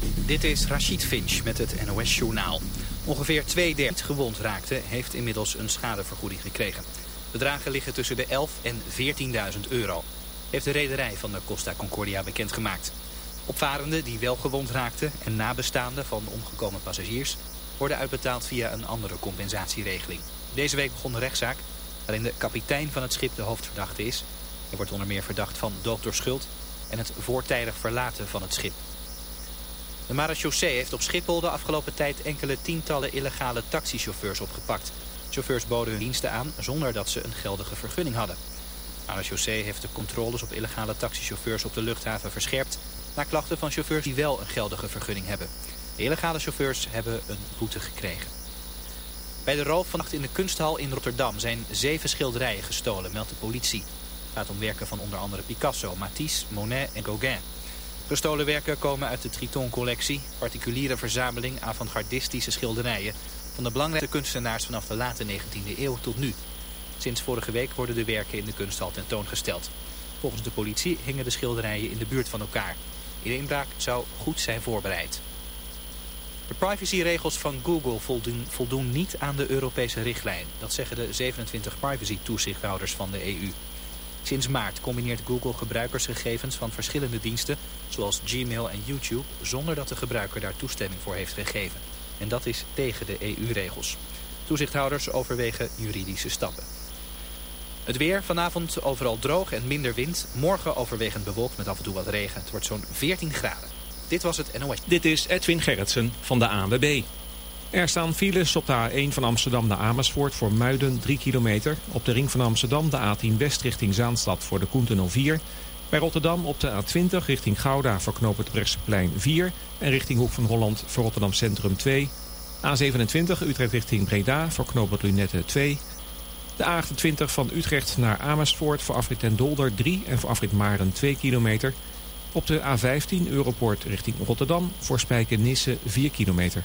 Dit is Rachid Finch met het NOS Journaal. Ongeveer twee derde gewond raakte heeft inmiddels een schadevergoeding gekregen. Bedragen liggen tussen de 11 en 14.000 euro. Heeft de rederij van de Costa Concordia bekendgemaakt. Opvarenden die wel gewond raakten en nabestaanden van omgekomen passagiers... worden uitbetaald via een andere compensatieregeling. Deze week begon de rechtszaak waarin de kapitein van het schip de hoofdverdachte is. Hij wordt onder meer verdacht van dood door schuld en het voortijdig verlaten van het schip. De marechaussee heeft op Schiphol de afgelopen tijd enkele tientallen illegale taxichauffeurs opgepakt. Chauffeurs boden hun diensten aan zonder dat ze een geldige vergunning hadden. De marechaussee heeft de controles op illegale taxichauffeurs op de luchthaven verscherpt... na klachten van chauffeurs die wel een geldige vergunning hebben. Illegale chauffeurs hebben een boete gekregen. Bij de roof vannacht in de kunsthal in Rotterdam zijn zeven schilderijen gestolen, meldt de politie. Het gaat om werken van onder andere Picasso, Matisse, Monet en Gauguin. Gestolen werken komen uit de Triton-collectie, particuliere verzameling avant-gardistische schilderijen van de belangrijkste kunstenaars vanaf de late 19e eeuw tot nu. Sinds vorige week worden de werken in de kunsthal tentoongesteld. Volgens de politie hingen de schilderijen in de buurt van elkaar. De inbraak zou goed zijn voorbereid. De privacyregels van Google voldoen, voldoen niet aan de Europese richtlijn. Dat zeggen de 27 privacy-toezichthouders van de EU. Sinds maart combineert Google gebruikersgegevens van verschillende diensten... zoals Gmail en YouTube, zonder dat de gebruiker daar toestemming voor heeft gegeven. En dat is tegen de EU-regels. Toezichthouders overwegen juridische stappen. Het weer, vanavond overal droog en minder wind. Morgen overwegend bewolkt met af en toe wat regen. Het wordt zo'n 14 graden. Dit was het NOS. Dit is Edwin Gerritsen van de ANWB. Er staan files op de A1 van Amsterdam naar Amersfoort voor Muiden 3 kilometer. Op de ring van Amsterdam de A10 West richting Zaanstad voor de Koenten 04. Bij Rotterdam op de A20 richting Gouda voor knoop het Brechtseplein 4. En richting Hoek van Holland voor Rotterdam Centrum 2. A27 Utrecht richting Breda voor knoop het Lunette 2. De A28 van Utrecht naar Amersfoort voor afrit en Dolder 3 en voor afrit Maren 2 kilometer. Op de A15 Europort richting Rotterdam voor Spijken-Nisse 4 kilometer.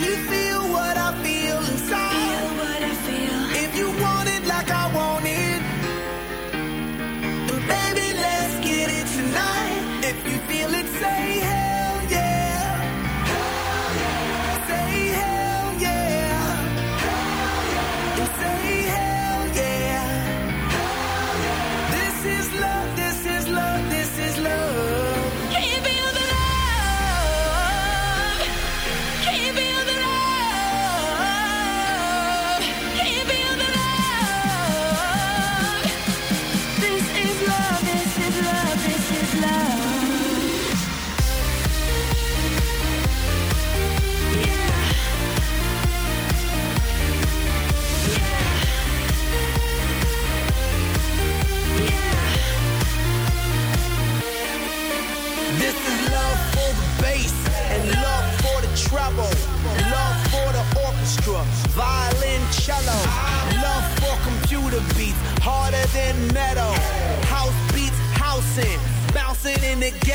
you feel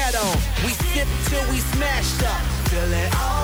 We sip till we smashed up. Fill it all.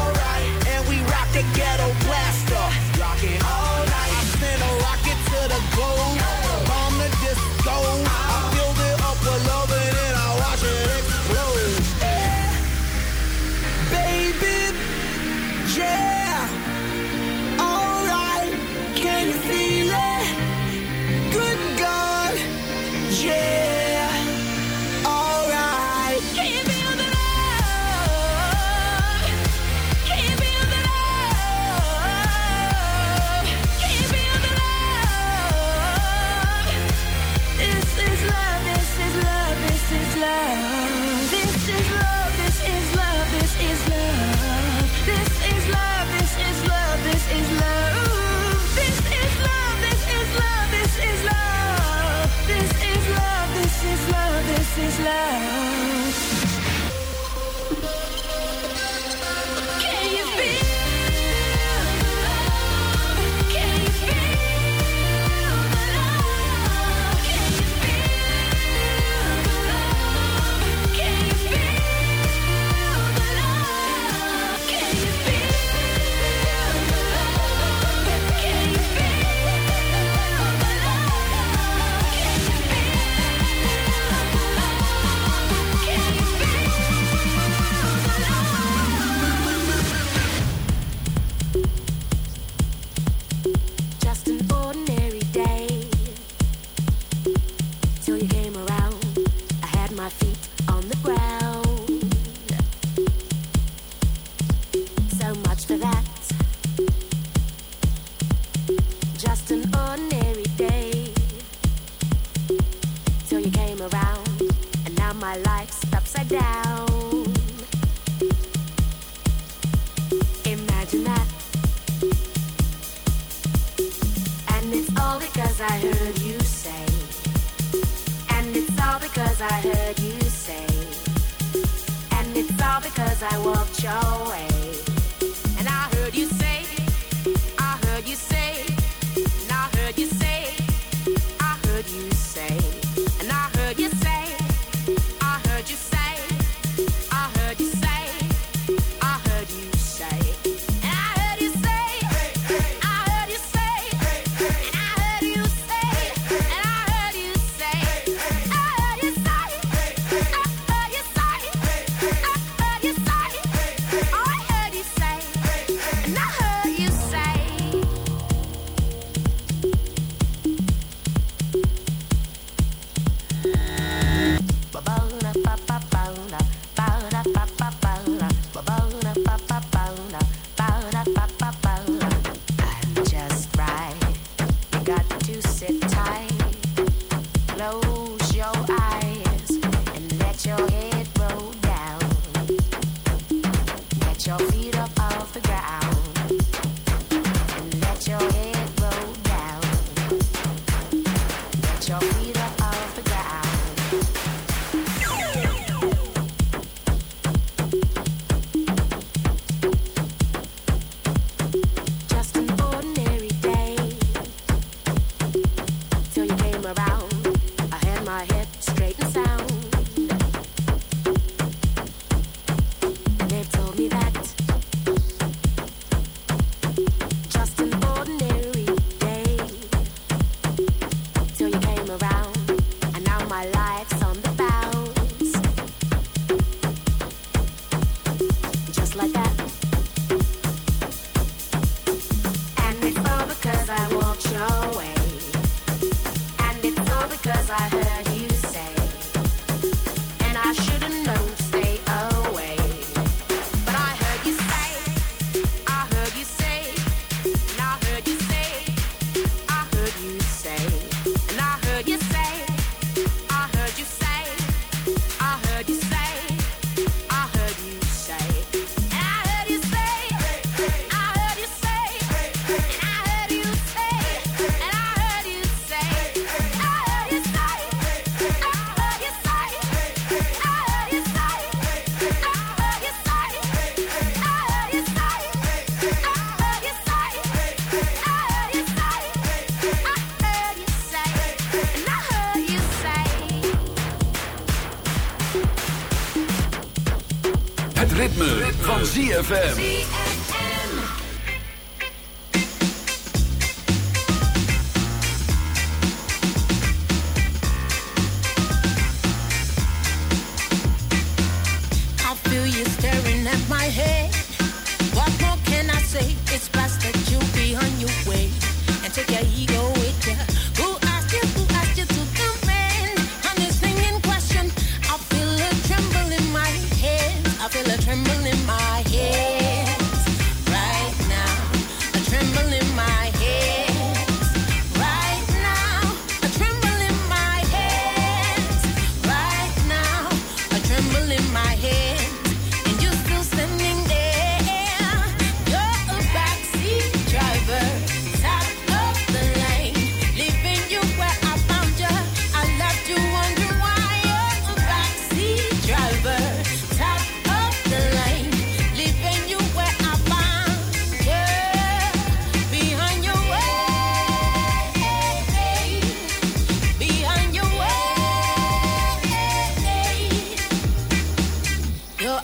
ZFM.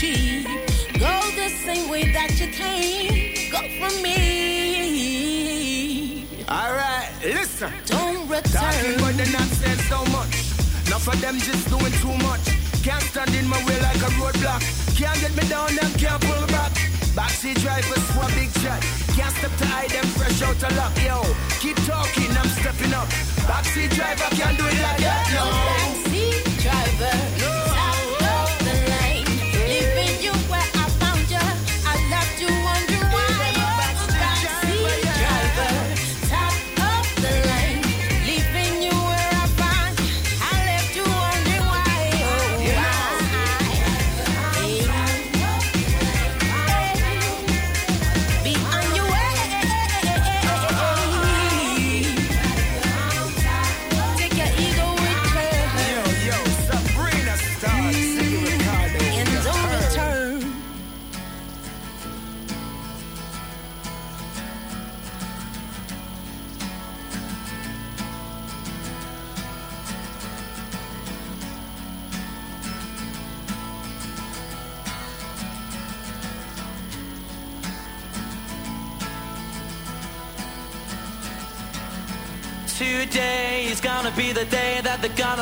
Go the same way that you came. Go for me. All right, listen. Don't return. Talking about the nonsense so much. Enough of them just doing too much. Can't stand in my way like a roadblock. Can't get me down, them can't pull back. Backseat drivers for a big shot. Can't step to hide them fresh out of luck, yo. Keep talking, I'm stepping up. Backseat driver can't do it like that, no. Backseat driver.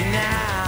now.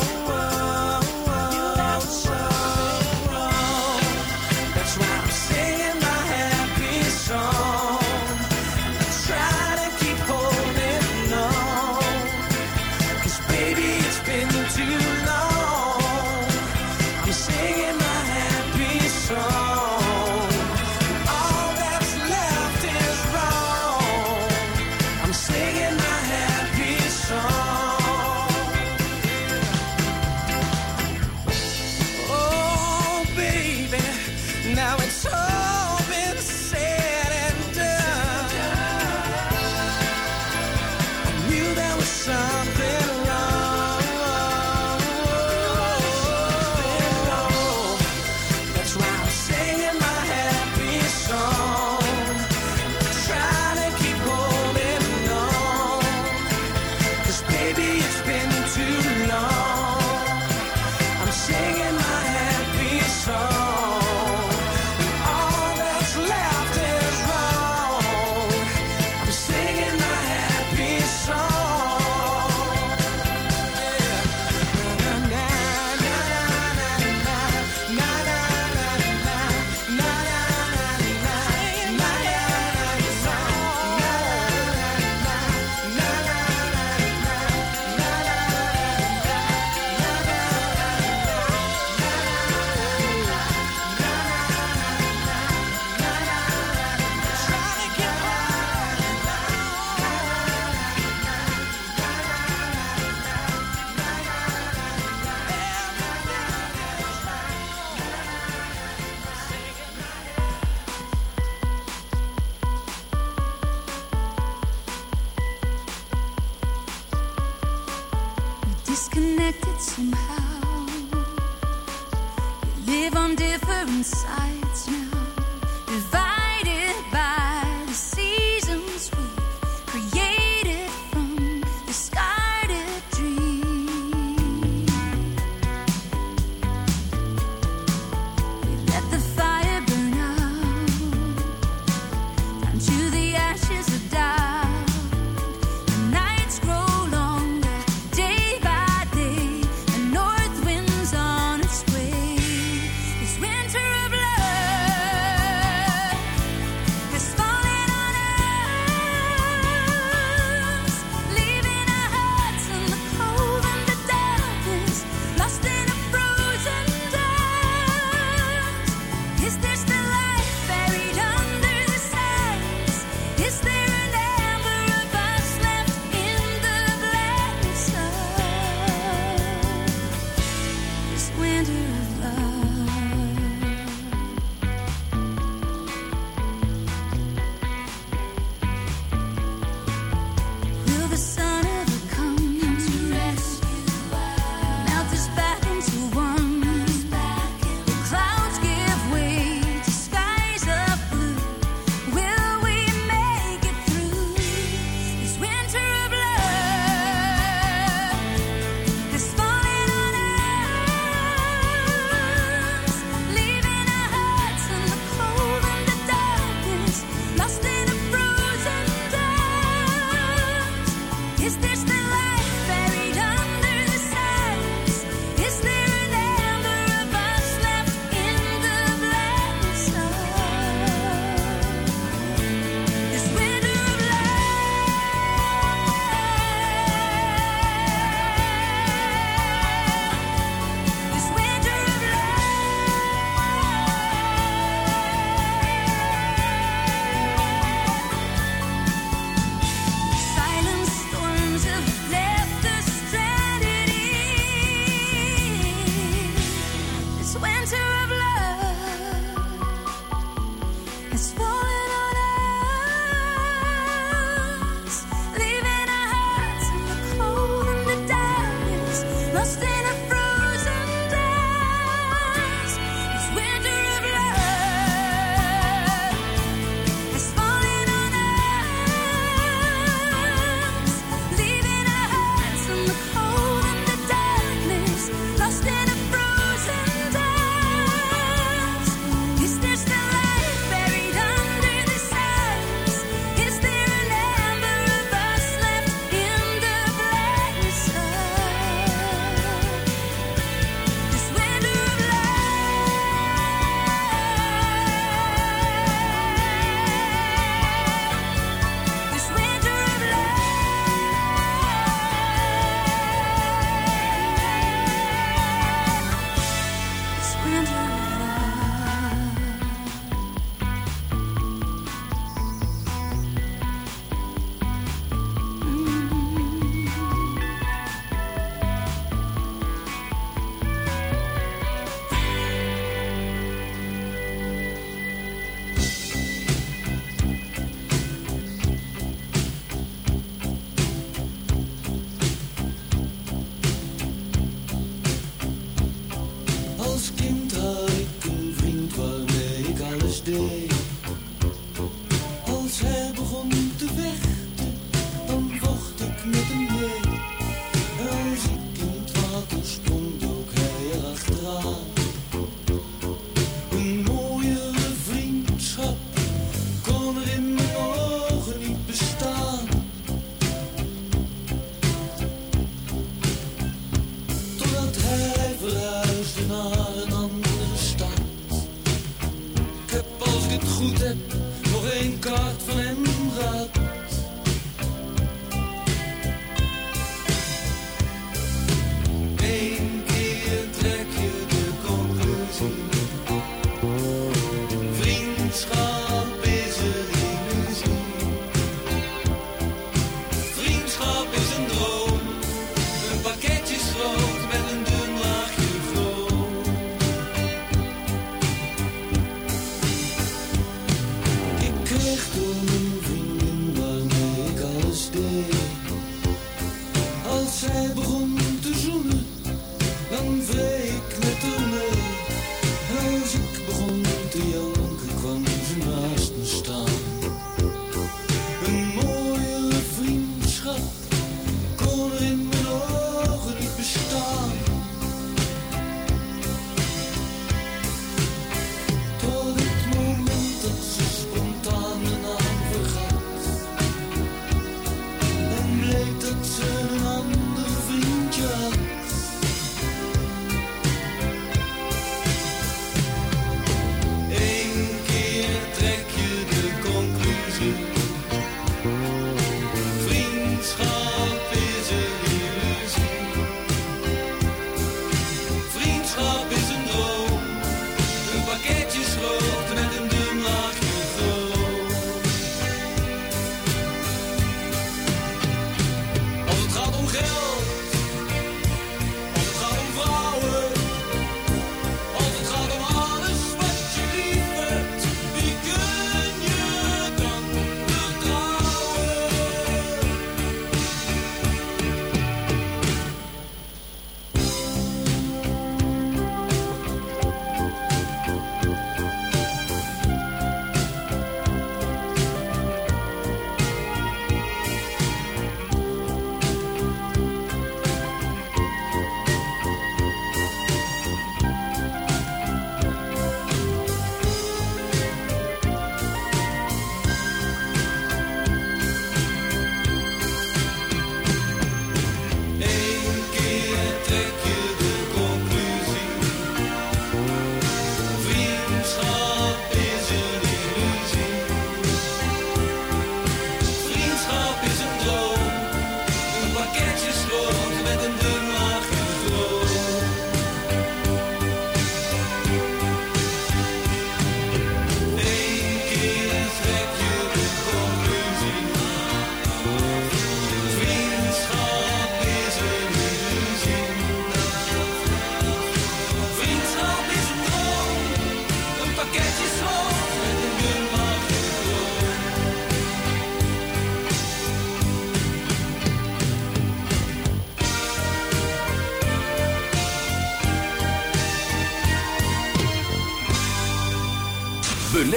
jungle.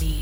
me.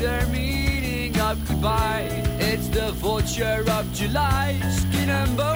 their meaning of goodbye. It's the vulture of July, skin and bone.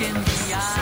Look in the eye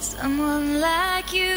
Someone like you